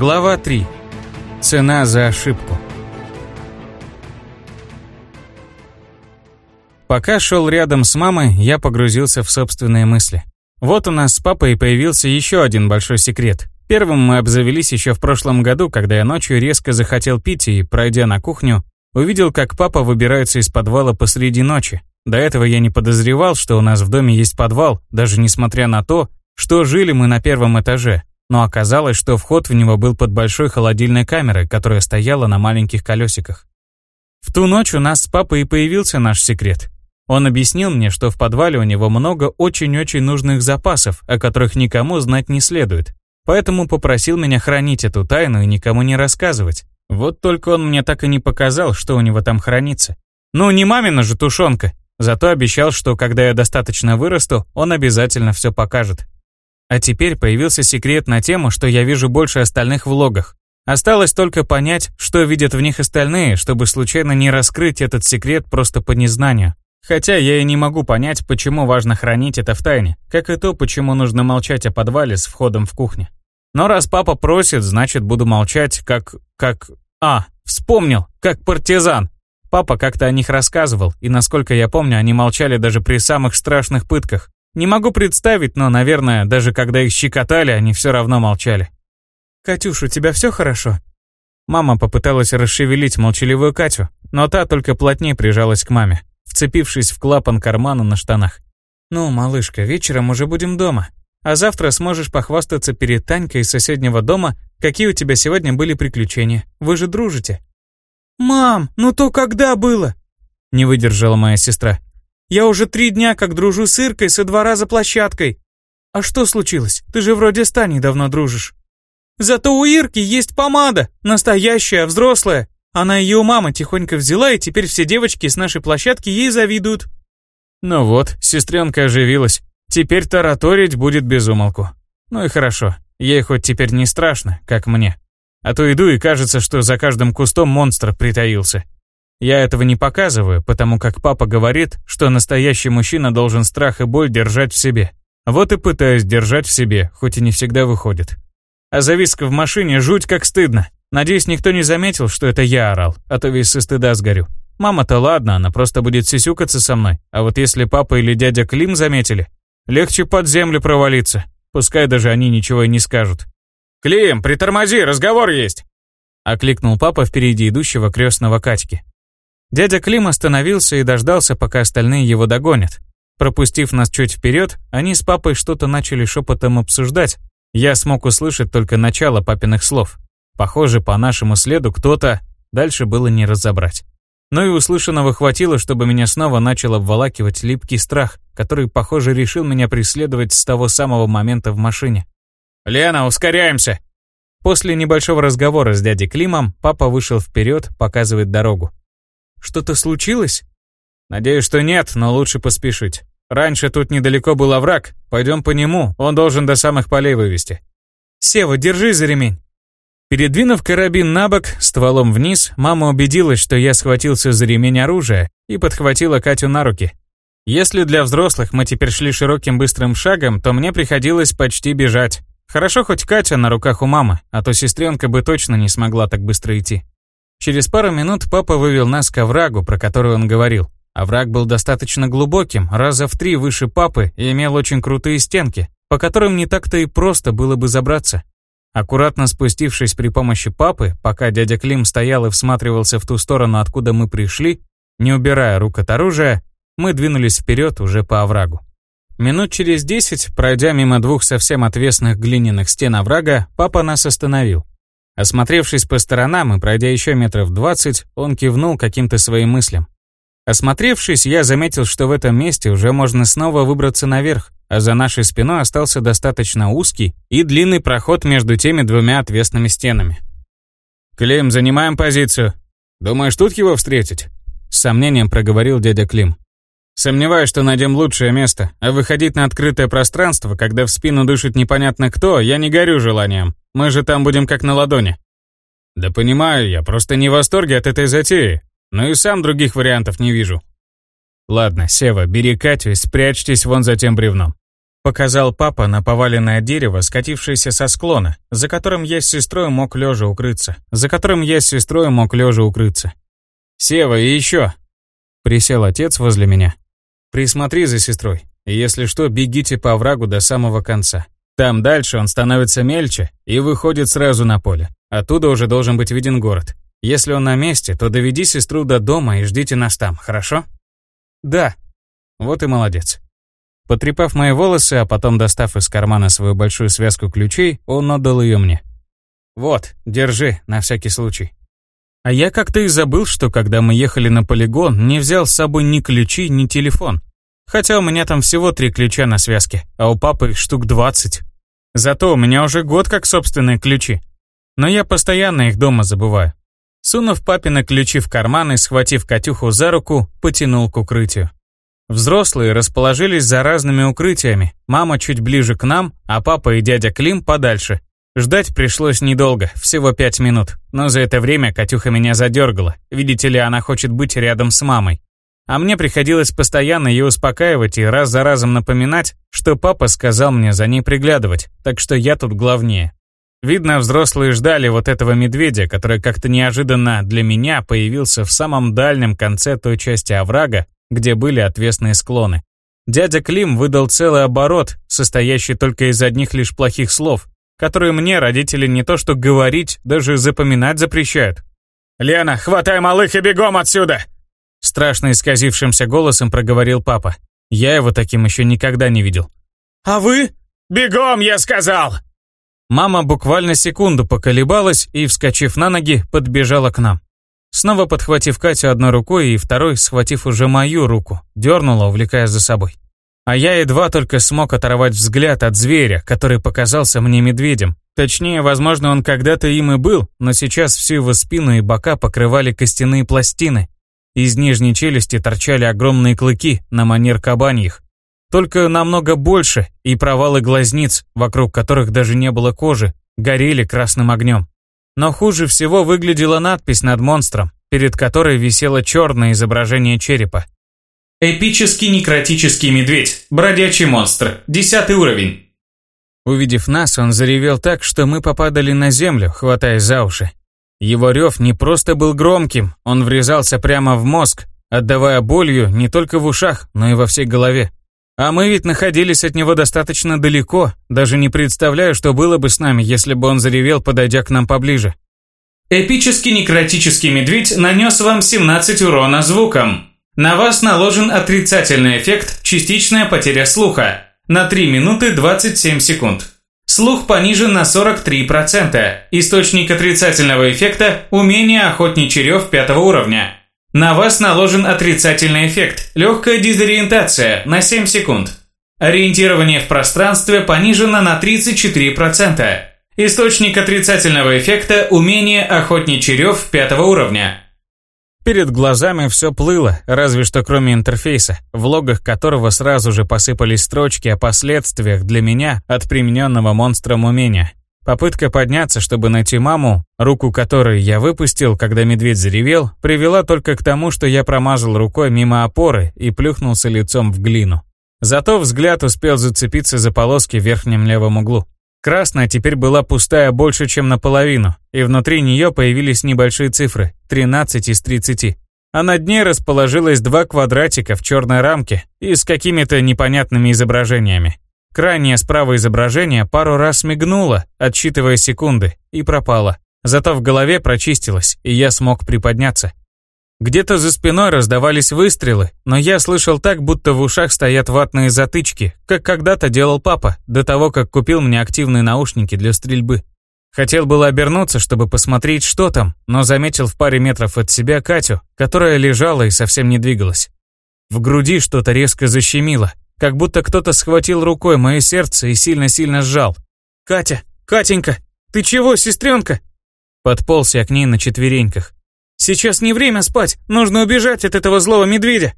Глава 3. Цена за ошибку. Пока шел рядом с мамой, я погрузился в собственные мысли. Вот у нас с папой появился еще один большой секрет. Первым мы обзавелись еще в прошлом году, когда я ночью резко захотел пить и, пройдя на кухню, увидел, как папа выбирается из подвала посреди ночи. До этого я не подозревал, что у нас в доме есть подвал, даже несмотря на то, что жили мы на первом этаже. Но оказалось, что вход в него был под большой холодильной камерой, которая стояла на маленьких колесиках. В ту ночь у нас с папой и появился наш секрет. Он объяснил мне, что в подвале у него много очень-очень нужных запасов, о которых никому знать не следует. Поэтому попросил меня хранить эту тайну и никому не рассказывать. Вот только он мне так и не показал, что у него там хранится. Ну, не мамина же тушенка. Зато обещал, что когда я достаточно вырасту, он обязательно все покажет. А теперь появился секрет на тему, что я вижу больше остальных в влогах. Осталось только понять, что видят в них остальные, чтобы случайно не раскрыть этот секрет просто по незнанию. Хотя я и не могу понять, почему важно хранить это в тайне, как и то, почему нужно молчать о подвале с входом в кухню. Но раз папа просит, значит буду молчать, как... как... А, вспомнил, как партизан. Папа как-то о них рассказывал, и насколько я помню, они молчали даже при самых страшных пытках. Не могу представить, но, наверное, даже когда их щекотали, они все равно молчали. «Катюш, у тебя все хорошо?» Мама попыталась расшевелить молчаливую Катю, но та только плотнее прижалась к маме вцепившись в клапан кармана на штанах. «Ну, малышка, вечером уже будем дома. А завтра сможешь похвастаться перед Танькой из соседнего дома, какие у тебя сегодня были приключения. Вы же дружите». «Мам, ну то когда было?» Не выдержала моя сестра. «Я уже три дня как дружу с Иркой со двора за площадкой. А что случилось? Ты же вроде с Таней давно дружишь». «Зато у Ирки есть помада, настоящая, взрослая. Она ее у мамы тихонько взяла, и теперь все девочки с нашей площадки ей завидуют». Ну вот, сестренка оживилась. Теперь тараторить будет без умолку. Ну и хорошо, ей хоть теперь не страшно, как мне. А то иду и кажется, что за каждым кустом монстр притаился. Я этого не показываю, потому как папа говорит, что настоящий мужчина должен страх и боль держать в себе. Вот и пытаюсь держать в себе, хоть и не всегда выходит. А зависка в машине жуть как стыдно. Надеюсь, никто не заметил, что это я орал, а то весь со стыда сгорю. Мама-то ладно, она просто будет сисюкаться со мной. А вот если папа или дядя Клим заметили, легче под землю провалиться. Пускай даже они ничего и не скажут. «Клим, притормози, разговор есть!» Окликнул папа впереди идущего крестного Катьки. Дядя Клим остановился и дождался, пока остальные его догонят. Пропустив нас чуть вперед, они с папой что-то начали шепотом обсуждать. Я смог услышать только начало папиных слов. Похоже, по нашему следу кто-то... Дальше было не разобрать. Но и услышанного хватило, чтобы меня снова начал обволакивать липкий страх, который, похоже, решил меня преследовать с того самого момента в машине. «Лена, ускоряемся!» После небольшого разговора с дядей Климом папа вышел вперед, показывает дорогу. «Что-то случилось?» «Надеюсь, что нет, но лучше поспешить. Раньше тут недалеко был овраг, пойдем по нему, он должен до самых полей вывести». «Сева, держи за ремень!» Передвинув карабин на бок, стволом вниз, мама убедилась, что я схватился за ремень оружия и подхватила Катю на руки. Если для взрослых мы теперь шли широким быстрым шагом, то мне приходилось почти бежать. Хорошо хоть Катя на руках у мамы, а то сестренка бы точно не смогла так быстро идти. Через пару минут папа вывел нас к оврагу, про который он говорил. Овраг был достаточно глубоким, раза в три выше папы и имел очень крутые стенки, по которым не так-то и просто было бы забраться. Аккуратно спустившись при помощи папы, пока дядя Клим стоял и всматривался в ту сторону, откуда мы пришли, не убирая рук от оружия, мы двинулись вперед уже по оврагу. Минут через десять, пройдя мимо двух совсем отвесных глиняных стен оврага, папа нас остановил. Осмотревшись по сторонам и пройдя еще метров двадцать, он кивнул каким-то своим мыслям. Осмотревшись, я заметил, что в этом месте уже можно снова выбраться наверх, а за нашей спиной остался достаточно узкий и длинный проход между теми двумя отвесными стенами. «Клим, занимаем позицию. Думаешь, тут его встретить?» С сомнением проговорил дядя Клим. «Сомневаюсь, что найдем лучшее место, а выходить на открытое пространство, когда в спину дышит непонятно кто, я не горю желанием. Мы же там будем как на ладони». «Да понимаю, я просто не в восторге от этой затеи. Но и сам других вариантов не вижу». «Ладно, Сева, бери Катю и спрячьтесь вон за тем бревном. Показал папа на поваленное дерево, скатившееся со склона, за которым я с сестрой мог лежа укрыться. За которым я с сестрой мог лежа укрыться. «Сева, и еще!» Присел отец возле меня. «Присмотри за сестрой. И если что, бегите по оврагу до самого конца. Там дальше он становится мельче и выходит сразу на поле. Оттуда уже должен быть виден город. Если он на месте, то доведи сестру до дома и ждите нас там, хорошо? Да. Вот и молодец. Потрепав мои волосы, а потом достав из кармана свою большую связку ключей, он отдал ее мне. Вот, держи, на всякий случай. А я как-то и забыл, что когда мы ехали на полигон, не взял с собой ни ключи, ни телефон. Хотя у меня там всего три ключа на связке, а у папы их штук 20. Зато у меня уже год как собственные ключи. Но я постоянно их дома забываю. Сунув папины ключи в карман и схватив Катюху за руку, потянул к укрытию. Взрослые расположились за разными укрытиями, мама чуть ближе к нам, а папа и дядя Клим подальше. Ждать пришлось недолго, всего пять минут, но за это время Катюха меня задергала, видите ли, она хочет быть рядом с мамой. А мне приходилось постоянно ее успокаивать и раз за разом напоминать, что папа сказал мне за ней приглядывать, так что я тут главнее. Видно, взрослые ждали вот этого медведя, который как-то неожиданно для меня появился в самом дальнем конце той части оврага, где были отвесные склоны. Дядя Клим выдал целый оборот, состоящий только из одних лишь плохих слов, которые мне родители не то что говорить, даже запоминать запрещают. «Лена, хватай малых и бегом отсюда!» Страшно исказившимся голосом проговорил папа. Я его таким еще никогда не видел. «А вы?» «Бегом, я сказал!» Мама буквально секунду поколебалась и, вскочив на ноги, подбежала к нам. Снова подхватив Катю одной рукой и второй, схватив уже мою руку, дернула, увлекая за собой. А я едва только смог оторвать взгляд от зверя, который показался мне медведем. Точнее, возможно, он когда-то им и был, но сейчас всю его спину и бока покрывали костяные пластины. Из нижней челюсти торчали огромные клыки на манер кабаньих, только намного больше, и провалы глазниц, вокруг которых даже не было кожи, горели красным огнем. Но хуже всего выглядела надпись над монстром, перед которой висело черное изображение черепа. «Эпический некротический медведь, бродячий монстр, десятый уровень». Увидев нас, он заревел так, что мы попадали на землю, хватаясь за уши. Его рев не просто был громким, он врезался прямо в мозг, отдавая болью не только в ушах, но и во всей голове. А мы ведь находились от него достаточно далеко, даже не представляю, что было бы с нами, если бы он заревел, подойдя к нам поближе. Эпический некротический медведь нанес вам 17 урона звуком. На вас наложен отрицательный эффект «Частичная потеря слуха» на 3 минуты 27 секунд. Слух понижен на 43%. Источник отрицательного эффекта – умение охотничий рев 5 уровня. На вас наложен отрицательный эффект, легкая дезориентация на 7 секунд. Ориентирование в пространстве понижено на 34%. Источник отрицательного эффекта – умение охотничий рев пятого уровня. Перед глазами все плыло, разве что кроме интерфейса, в логах которого сразу же посыпались строчки о последствиях для меня от примененного монстром умения. Попытка подняться, чтобы найти маму, руку которой я выпустил, когда медведь заревел, привела только к тому, что я промазал рукой мимо опоры и плюхнулся лицом в глину. Зато взгляд успел зацепиться за полоски в верхнем левом углу. Красная теперь была пустая больше, чем наполовину, и внутри нее появились небольшие цифры – 13 из 30. А над ней расположилось два квадратика в черной рамке и с какими-то непонятными изображениями. Крайнее справа изображение пару раз мигнуло, отсчитывая секунды, и пропало. Зато в голове прочистилось, и я смог приподняться. Где-то за спиной раздавались выстрелы, но я слышал так, будто в ушах стоят ватные затычки, как когда-то делал папа, до того, как купил мне активные наушники для стрельбы. Хотел было обернуться, чтобы посмотреть, что там, но заметил в паре метров от себя Катю, которая лежала и совсем не двигалась. В груди что-то резко защемило, как будто кто-то схватил рукой мое сердце и сильно-сильно сжал. «Катя! Катенька! Ты чего, сестренка?» Подполз я к ней на четвереньках. «Сейчас не время спать! Нужно убежать от этого злого медведя!»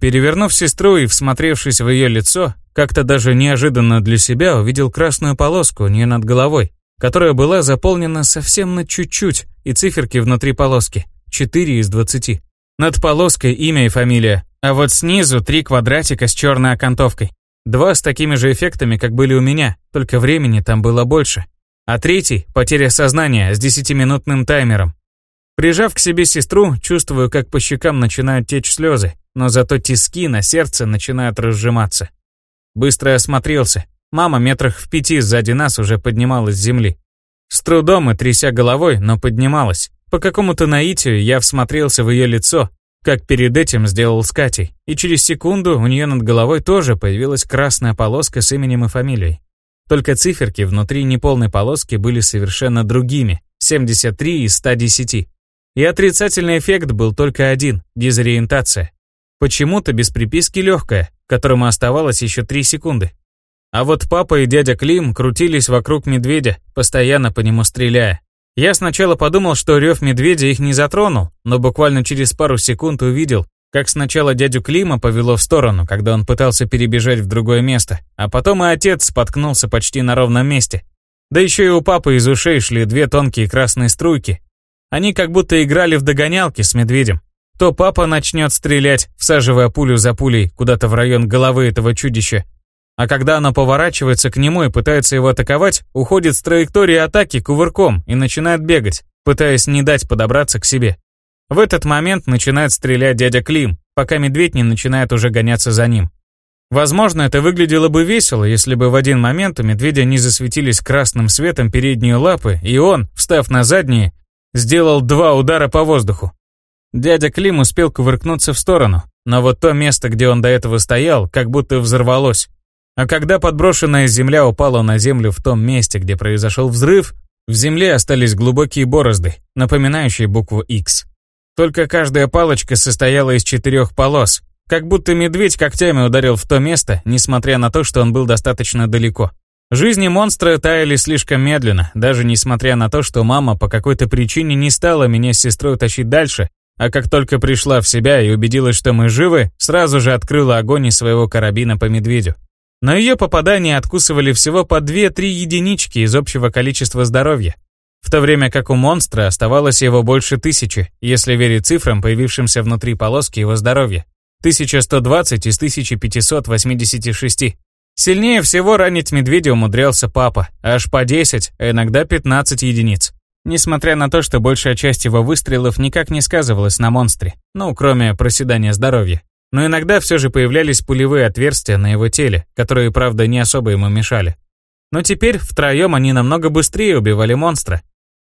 Перевернув сестру и всмотревшись в ее лицо, как-то даже неожиданно для себя увидел красную полоску у нее над головой, которая была заполнена совсем на чуть-чуть, и циферки внутри полоски. 4 из 20. Над полоской имя и фамилия, а вот снизу три квадратика с черной окантовкой. Два с такими же эффектами, как были у меня, только времени там было больше. А третий — потеря сознания с десятиминутным таймером. Прижав к себе сестру, чувствую, как по щекам начинают течь слезы, но зато тиски на сердце начинают разжиматься. Быстро осмотрелся. Мама метрах в пяти сзади нас уже поднималась с земли. С трудом и тряся головой, но поднималась. По какому-то наитию я всмотрелся в ее лицо, как перед этим сделал с Катей, и через секунду у нее над головой тоже появилась красная полоска с именем и фамилией. Только циферки внутри неполной полоски были совершенно другими, 73 из 110. И отрицательный эффект был только один – дезориентация. Почему-то без приписки легкая, которому оставалось еще 3 секунды. А вот папа и дядя Клим крутились вокруг медведя, постоянно по нему стреляя. Я сначала подумал, что рев медведя их не затронул, но буквально через пару секунд увидел, как сначала дядю Клима повело в сторону, когда он пытался перебежать в другое место, а потом и отец споткнулся почти на ровном месте. Да еще и у папы из ушей шли две тонкие красные струйки. Они как будто играли в догонялки с медведем. То папа начнет стрелять, всаживая пулю за пулей куда-то в район головы этого чудища, а когда она поворачивается к нему и пытается его атаковать, уходит с траектории атаки кувырком и начинает бегать, пытаясь не дать подобраться к себе. В этот момент начинает стрелять дядя Клим, пока медведь не начинает уже гоняться за ним. Возможно, это выглядело бы весело, если бы в один момент у медведя не засветились красным светом передние лапы, и он, встав на задние, сделал два удара по воздуху. Дядя Клим успел кувыркнуться в сторону, но вот то место, где он до этого стоял, как будто взорвалось. А когда подброшенная земля упала на землю в том месте, где произошел взрыв, в земле остались глубокие борозды, напоминающие букву X. Только каждая палочка состояла из четырех полос, как будто медведь когтями ударил в то место, несмотря на то, что он был достаточно далеко. Жизни монстра таяли слишком медленно, даже несмотря на то, что мама по какой-то причине не стала меня с сестрой тащить дальше, а как только пришла в себя и убедилась, что мы живы, сразу же открыла огонь из своего карабина по медведю. Но ее попадания откусывали всего по 2-3 единички из общего количества здоровья, в то время как у монстра оставалось его больше тысячи, если верить цифрам, появившимся внутри полоски его здоровья. 1120 из 1586. Сильнее всего ранить медведя умудрялся папа, аж по 10, а иногда 15 единиц. Несмотря на то, что большая часть его выстрелов никак не сказывалась на монстре, ну, кроме проседания здоровья. Но иногда все же появлялись пулевые отверстия на его теле, которые, правда, не особо ему мешали. Но теперь втроем они намного быстрее убивали монстра.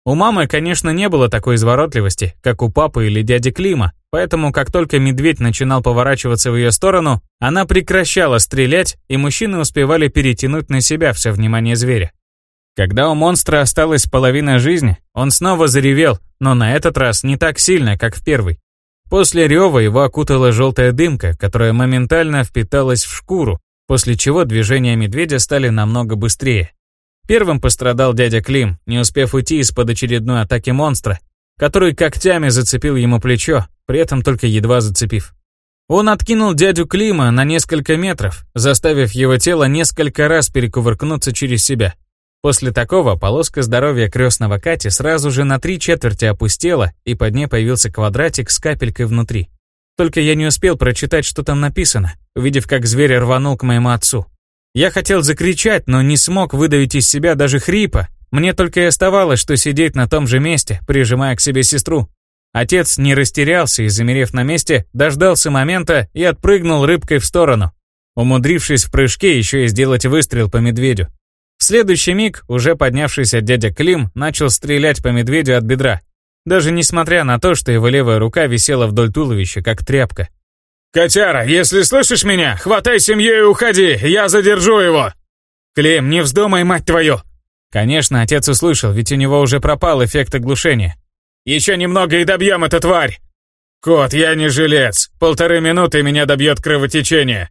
У мамы, конечно, не было такой изворотливости, как у папы или дяди Клима, поэтому как только медведь начинал поворачиваться в ее сторону, она прекращала стрелять, и мужчины успевали перетянуть на себя все внимание зверя. Когда у монстра осталась половина жизни, он снова заревел, но на этот раз не так сильно, как в первый. После рева его окутала желтая дымка, которая моментально впиталась в шкуру, после чего движения медведя стали намного быстрее. Первым пострадал дядя Клим, не успев уйти из-под очередной атаки монстра, который когтями зацепил ему плечо, при этом только едва зацепив. Он откинул дядю Клима на несколько метров, заставив его тело несколько раз перекувыркнуться через себя. После такого полоска здоровья крестного Кати сразу же на три четверти опустела, и под ней появился квадратик с капелькой внутри. Только я не успел прочитать, что там написано, увидев, как зверь рванул к моему отцу. Я хотел закричать, но не смог выдавить из себя даже хрипа. Мне только и оставалось, что сидеть на том же месте, прижимая к себе сестру. Отец не растерялся и, замерев на месте, дождался момента и отпрыгнул рыбкой в сторону, умудрившись в прыжке еще и сделать выстрел по медведю. В следующий миг уже поднявшийся дядя Клим начал стрелять по медведю от бедра, даже несмотря на то, что его левая рука висела вдоль туловища, как тряпка. «Котяра, если слышишь меня, хватай семью и уходи, я задержу его!» «Клим, не вздумай, мать твою!» Конечно, отец услышал, ведь у него уже пропал эффект оглушения. «Еще немного и добьем эту тварь!» «Кот, я не жилец. Полторы минуты меня добьет кровотечение!»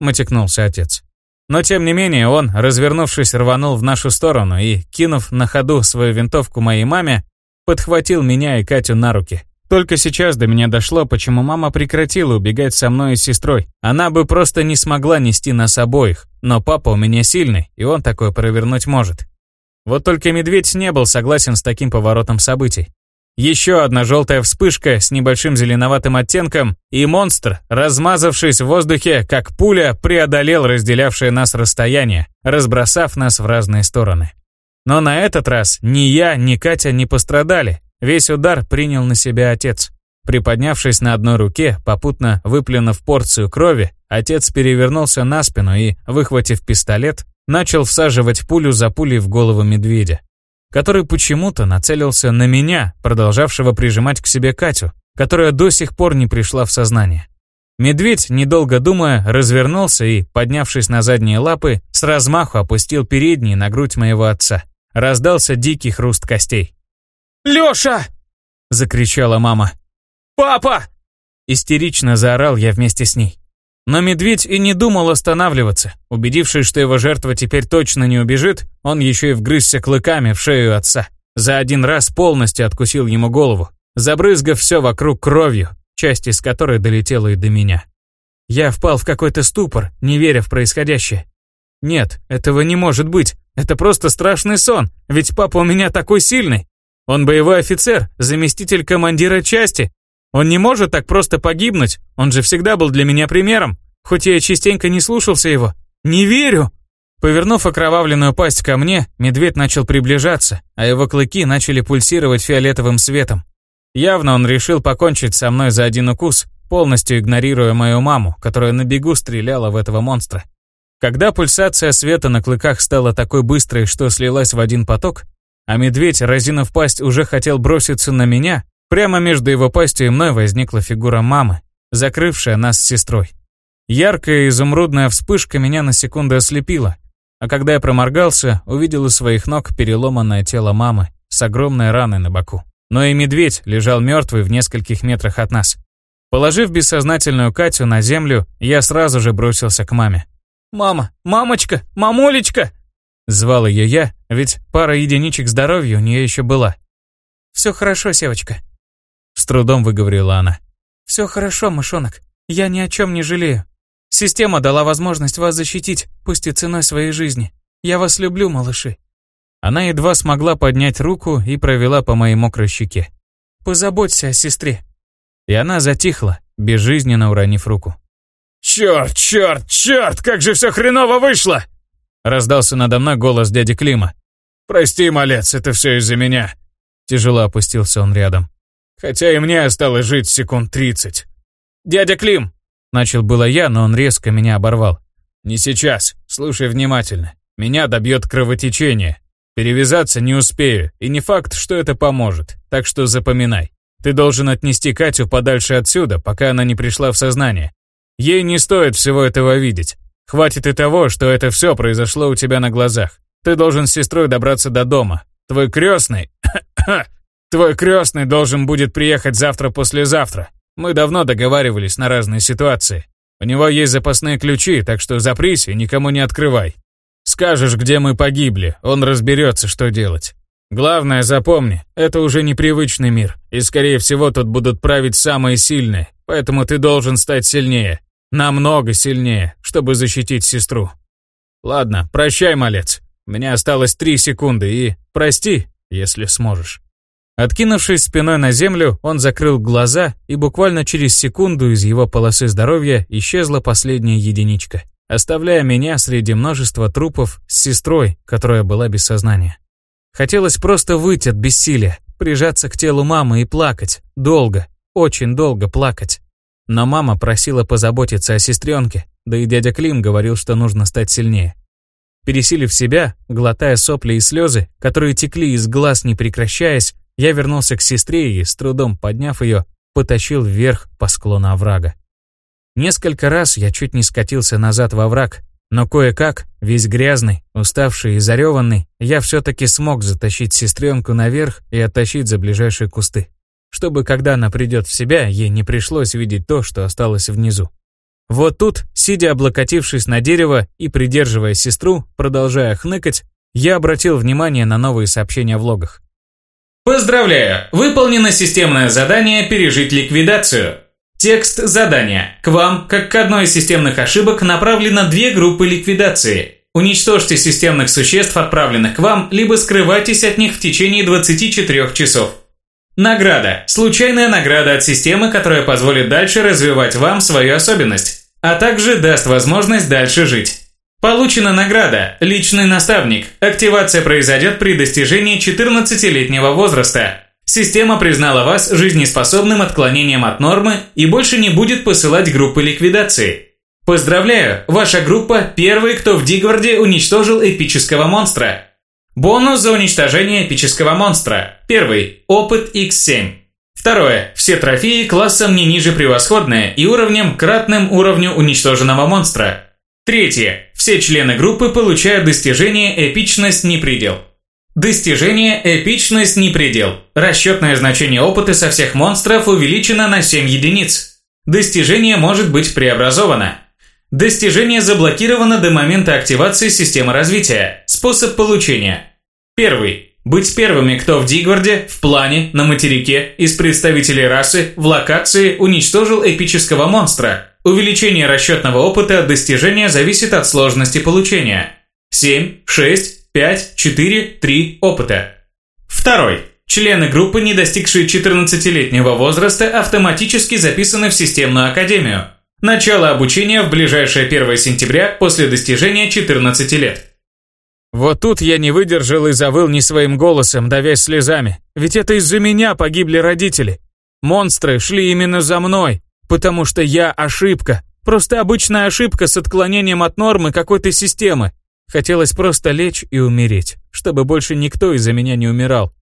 Матекнулся отец. Но тем не менее он, развернувшись, рванул в нашу сторону и, кинув на ходу свою винтовку моей маме, подхватил меня и Катю на руки. Только сейчас до меня дошло, почему мама прекратила убегать со мной и с сестрой. Она бы просто не смогла нести нас обоих, но папа у меня сильный, и он такое провернуть может. Вот только медведь не был согласен с таким поворотом событий. Еще одна желтая вспышка с небольшим зеленоватым оттенком, и монстр, размазавшись в воздухе, как пуля, преодолел разделявшее нас расстояние, разбросав нас в разные стороны. Но на этот раз ни я, ни Катя не пострадали. Весь удар принял на себя отец. Приподнявшись на одной руке, попутно выплюнув порцию крови, отец перевернулся на спину и, выхватив пистолет, начал всаживать пулю за пулей в голову медведя, который почему-то нацелился на меня, продолжавшего прижимать к себе Катю, которая до сих пор не пришла в сознание. Медведь, недолго думая, развернулся и, поднявшись на задние лапы, с размаху опустил передние на грудь моего отца. Раздался дикий хруст костей. «Лёша!» — закричала мама. «Папа!» Истерично заорал я вместе с ней. Но медведь и не думал останавливаться. Убедившись, что его жертва теперь точно не убежит, он еще и вгрызся клыками в шею отца. За один раз полностью откусил ему голову, забрызгав все вокруг кровью, часть из которой долетела и до меня. Я впал в какой-то ступор, не веря в происходящее. Нет, этого не может быть. Это просто страшный сон, ведь папа у меня такой сильный. Он боевой офицер, заместитель командира части, он не может так просто погибнуть, он же всегда был для меня примером, хоть я частенько не слушался его. Не верю!» Повернув окровавленную пасть ко мне, медведь начал приближаться, а его клыки начали пульсировать фиолетовым светом. Явно он решил покончить со мной за один укус, полностью игнорируя мою маму, которая на бегу стреляла в этого монстра. Когда пульсация света на клыках стала такой быстрой, что слилась в один поток, а медведь, разинув пасть, уже хотел броситься на меня, Прямо между его пастью и мной возникла фигура мамы, закрывшая нас с сестрой. Яркая изумрудная вспышка меня на секунду ослепила, а когда я проморгался, увидел у своих ног переломанное тело мамы с огромной раной на боку. Но и медведь лежал мертвый в нескольких метрах от нас. Положив бессознательную Катю на землю, я сразу же бросился к маме. «Мама! Мамочка! Мамулечка!» Звал ее я, ведь пара единичек здоровья у нее еще была. «Все хорошо, Севочка», с трудом выговорила она. «Все хорошо, мышонок. Я ни о чем не жалею. Система дала возможность вас защитить, пусть и ценой своей жизни. Я вас люблю, малыши». Она едва смогла поднять руку и провела по моей мокрой щеке. «Позаботься о сестре». И она затихла, безжизненно уронив руку. «Черт, черт, черт, как же все хреново вышло!» Раздался надо мной голос дяди Клима. «Прости, малец, это все из-за меня». Тяжело опустился он рядом. Хотя и мне осталось жить секунд тридцать. «Дядя Клим!» Начал было я, но он резко меня оборвал. «Не сейчас. Слушай внимательно. Меня добьет кровотечение. Перевязаться не успею, и не факт, что это поможет. Так что запоминай. Ты должен отнести Катю подальше отсюда, пока она не пришла в сознание. Ей не стоит всего этого видеть. Хватит и того, что это все произошло у тебя на глазах. Ты должен с сестрой добраться до дома. Твой крестный Твой крестный должен будет приехать завтра-послезавтра. Мы давно договаривались на разные ситуации. У него есть запасные ключи, так что запрись и никому не открывай. Скажешь, где мы погибли, он разберется, что делать. Главное, запомни, это уже непривычный мир, и скорее всего тут будут править самые сильные, поэтому ты должен стать сильнее. Намного сильнее, чтобы защитить сестру. Ладно, прощай, малец. Меня осталось три секунды, и прости, если сможешь. Откинувшись спиной на землю, он закрыл глаза, и буквально через секунду из его полосы здоровья исчезла последняя единичка, оставляя меня среди множества трупов с сестрой, которая была без сознания. Хотелось просто выйти от бессилия, прижаться к телу мамы и плакать, долго, очень долго плакать. Но мама просила позаботиться о сестренке, да и дядя Клим говорил, что нужно стать сильнее. Пересилив себя, глотая сопли и слезы, которые текли из глаз не прекращаясь, я вернулся к сестре и, с трудом подняв ее, потащил вверх по склону оврага. Несколько раз я чуть не скатился назад во враг, но кое-как, весь грязный, уставший и зареванный, я все-таки смог затащить сестренку наверх и оттащить за ближайшие кусты, чтобы, когда она придет в себя, ей не пришлось видеть то, что осталось внизу. Вот тут, сидя облокотившись на дерево и придерживая сестру, продолжая хныкать, я обратил внимание на новые сообщения в логах. Поздравляю! Выполнено системное задание «Пережить ликвидацию». Текст задания. К вам, как к одной из системных ошибок, направлено две группы ликвидации. Уничтожьте системных существ, отправленных к вам, либо скрывайтесь от них в течение 24 часов. Награда. Случайная награда от системы, которая позволит дальше развивать вам свою особенность, а также даст возможность дальше жить. Получена награда «Личный наставник». Активация произойдет при достижении 14-летнего возраста. Система признала вас жизнеспособным отклонением от нормы и больше не будет посылать группы ликвидации. Поздравляю, ваша группа – первый, кто в Дигварде уничтожил эпического монстра. Бонус за уничтожение эпического монстра. Первый – опыт X7. Второе – все трофеи классом не ниже превосходное и уровнем кратным уровню уничтоженного монстра. Третье. Все члены группы получают достижение «Эпичность не предел». Достижение «Эпичность не предел». Расчетное значение опыта со всех монстров увеличено на 7 единиц. Достижение может быть преобразовано. Достижение заблокировано до момента активации системы развития. Способ получения. Первый. Быть первыми, кто в Дигварде, в плане, на материке, из представителей расы, в локации уничтожил эпического монстра, Увеличение расчетного опыта от достижения зависит от сложности получения. 7, 6, 5, 4, 3 опыта. Второй. Члены группы, не достигшие 14-летнего возраста, автоматически записаны в системную академию. Начало обучения в ближайшее 1 сентября после достижения 14 лет. Вот тут я не выдержал и завыл не своим голосом, давясь слезами. Ведь это из-за меня погибли родители. Монстры шли именно за мной, Потому что я ошибка. Просто обычная ошибка с отклонением от нормы какой-то системы. Хотелось просто лечь и умереть, чтобы больше никто из-за меня не умирал.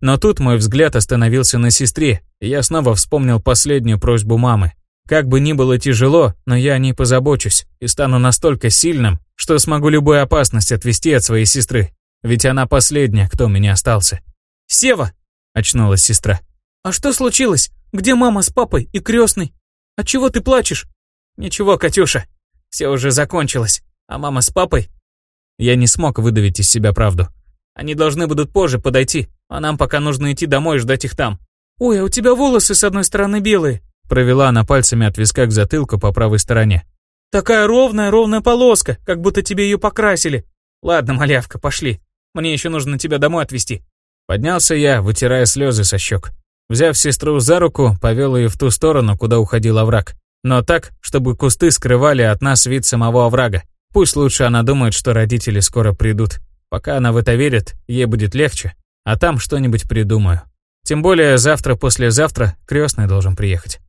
Но тут мой взгляд остановился на сестре, и я снова вспомнил последнюю просьбу мамы. Как бы ни было тяжело, но я о ней позабочусь и стану настолько сильным, что смогу любую опасность отвести от своей сестры. Ведь она последняя, кто у меня остался. «Сева!» – очнулась сестра. «А что случилось? Где мама с папой и крестный?» «А чего ты плачешь?» «Ничего, Катюша, все уже закончилось. А мама с папой?» Я не смог выдавить из себя правду. Они должны будут позже подойти, а нам пока нужно идти домой и ждать их там. «Ой, а у тебя волосы с одной стороны белые», провела она пальцами от виска к затылку по правой стороне. «Такая ровная, ровная полоска, как будто тебе ее покрасили. Ладно, малявка, пошли. Мне еще нужно тебя домой отвезти». Поднялся я, вытирая слезы со щек. Взяв сестру за руку, повел ее в ту сторону, куда уходил овраг. Но так, чтобы кусты скрывали от нас вид самого оврага. Пусть лучше она думает, что родители скоро придут. Пока она в это верит, ей будет легче. А там что-нибудь придумаю. Тем более завтра-послезавтра крестный должен приехать.